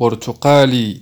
برتقالي.